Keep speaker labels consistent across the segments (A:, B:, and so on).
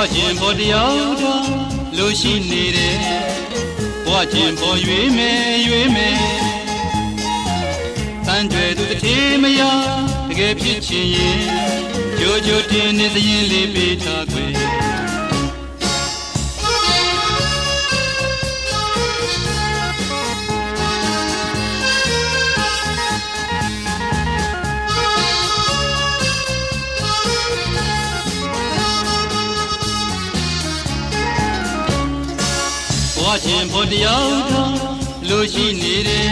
A: ဘဝချင်းပေါ်တယောက်တော့လို့ရှိနေတယ်ဘဝချင်းပေါ်ရွေးမယ်ရွေးမယ်တန်ကြွယ်သူတစ်ထေမရတကယ်ဖြစ်ချင်ရင်ကြိုးကြိုးတင်နေစရင်လေးပေးထားခွေဘ ချင်းပေါ်တယောက်တော့လို့ရှိနေတယ်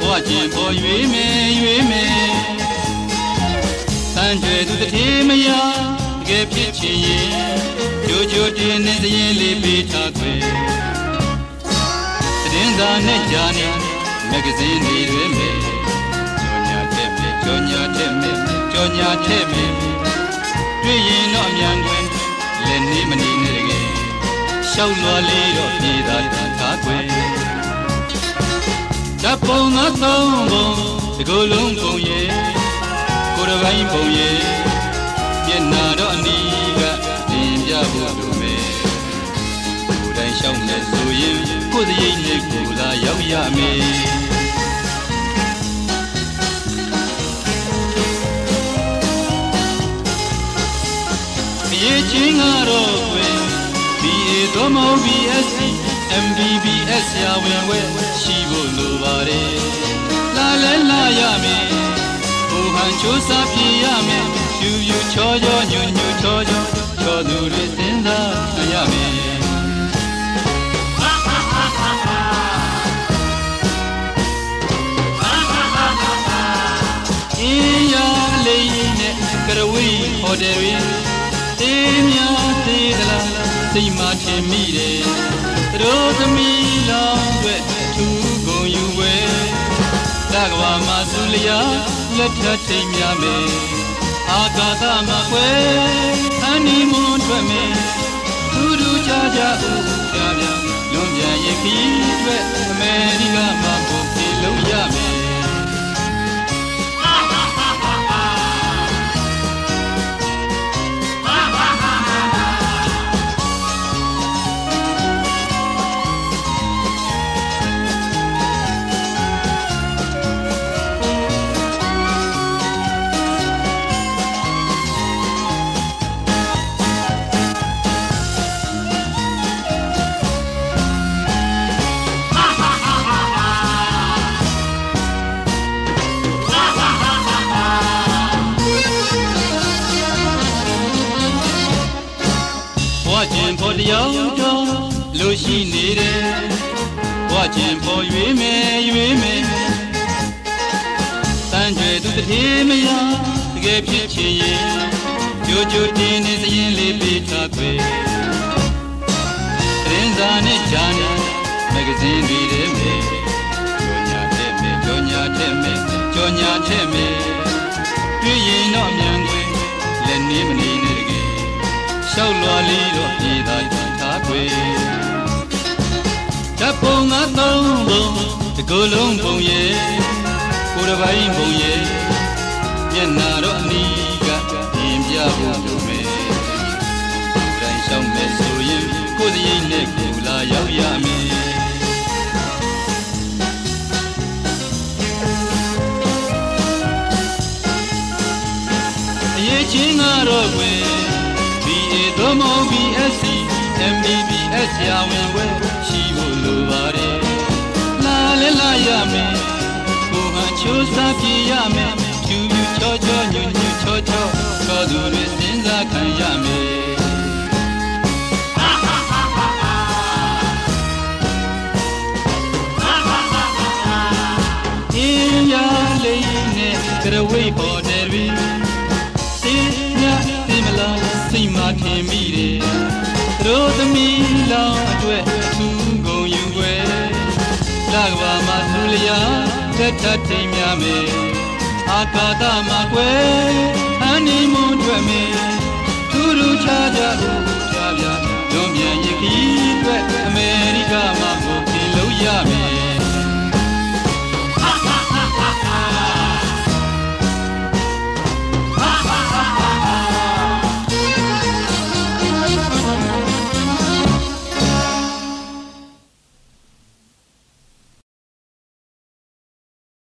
A: ဘဝချင်းပေါ်ရွေးမယ်ရွေးမယ်တန်ကြွယ်သူတစ်ထေမရတကယ်ဖြစ်ချင်ရင်ကြိုးကြိုးတင်နေစရင်လေးပေးထားခွေသတင်းစာနဲ့ကြားနေမဂ္ဂဇင်းတွေတွေမယ်ကြော်ညာတဲ့မယ်ကြော်ညာတဲ့မယ်ကြော်ညာတဲ့မယ်တွေ့ရင်တော့အမြန်ကွယ်လက်နေမနေနဲ့တကယ် ရှောက်လွာလေးတော့ပြည်သာထားခွေတပ်ပုံငါသုံးပုံဒီကိုယ်လုံးပုံရဲ့ကိုယ်တစ်ပိုင်းပုံရဲ့မျက်နာတော့အနီးကတင်ပြဖို့လိုမယ်ကိုယ်တိုင်ရှောက်မယ်ဆိုရင်ကိုယ်စရိတ်နဲ့ကိုယ်သာရောက်ရမယ်ရေချင်းကတော့ ကွယ် BA သို့မဟုတ် BSc MBBS ရာဝင်ဝဲရှိဖို့လိုပါတယ်လာလဲလာရမယ်ဟိုဟန်ချိုးစားပြရမယ်ယူယူချောချောညွညွချောချောချောသူတွေစဉ်းစားရမယ်အင်းရလေးနဲ့ကရဝီဟိုတယ်တွင် တေးများသေးသလားစိတ်မှထင်မိတယ်သူတို့သမီးလောင်းအတွက်သူကုန်ယူဝဲတကဘာမှာသူလျာလက်ထပ်ထိန်များမယ်အာကာသမှာခွဲအနီမွန်ထွက်မယ်သူတို့ကြကြဦးကြပြလွန်ပြန်ရင်ခီးအတွက်အမေရိကမှာပုံ ချင်းပေါ်တယောက်တော့လို့ရှိနေတယ်ဘဝချင်းပေါ်ရွေးမယ်ရွေးမယ်တန်ကြွယ်သူတစ်ထေမရတကယ်ဖြစ်ချင်ရင်ကြိုးကြိုးတင်နေစရင်လေးပေးထားခွေသတင်းစာနဲ့ဂျာနယ်မဂ္ဂဇင်းတွေထဲမယ်ကြော်ညာတဲ့မယ်ကြော်ညာတဲ့မယ်ကြော်ညာတဲ့မယ်တွေ့ရင်တော့အမြန်ကွယ်လက်နေမနေနဲ့တကယ် ရှောက်လွာလေးတော့ပြည်သာထားခွေတပ်ပုံငါသုံးပုံတကူလုံးပုံရဲ့ကိုယ်တစ်ပိုင်းပုံရဲ့မျက်နာတော့အနီးကပြင်ပြဖို့လိုမယ်တိုင်းရှောက်မယ်ဆိုရင်ကိုယ်စရိတ်နဲ့ကိုယ်လာရောက်ရမယ်အရေးချင်းကတော့ကွယ် BA သို့မဟုတ် BSc MBBS ရာဝင်ဝဲရှိဖို့လိုပါတယ်လာလဲလာရမယ်ကိုဟန်ချိုးစားပြရမယ်ဖြူဖြူချောချောညွညွချောချောသောသူတွေစဉ်းစားခံရမယ်အင်းရလေးနဲ့ကရဝိတ်ပေါ်တယ်တွ င်မိတယ်သူတို့သမီးလောင်အတွက်သူဂုံယူွယ်လကဘာမှာသူလျာတက်ထထိန်များမယ်အာကာသမှာကွယ်ဟန်နီမွန်တွေ့မယ်သူတို့ချာကြလို့ပြပြလွန်မြန်ရခီးအတွက်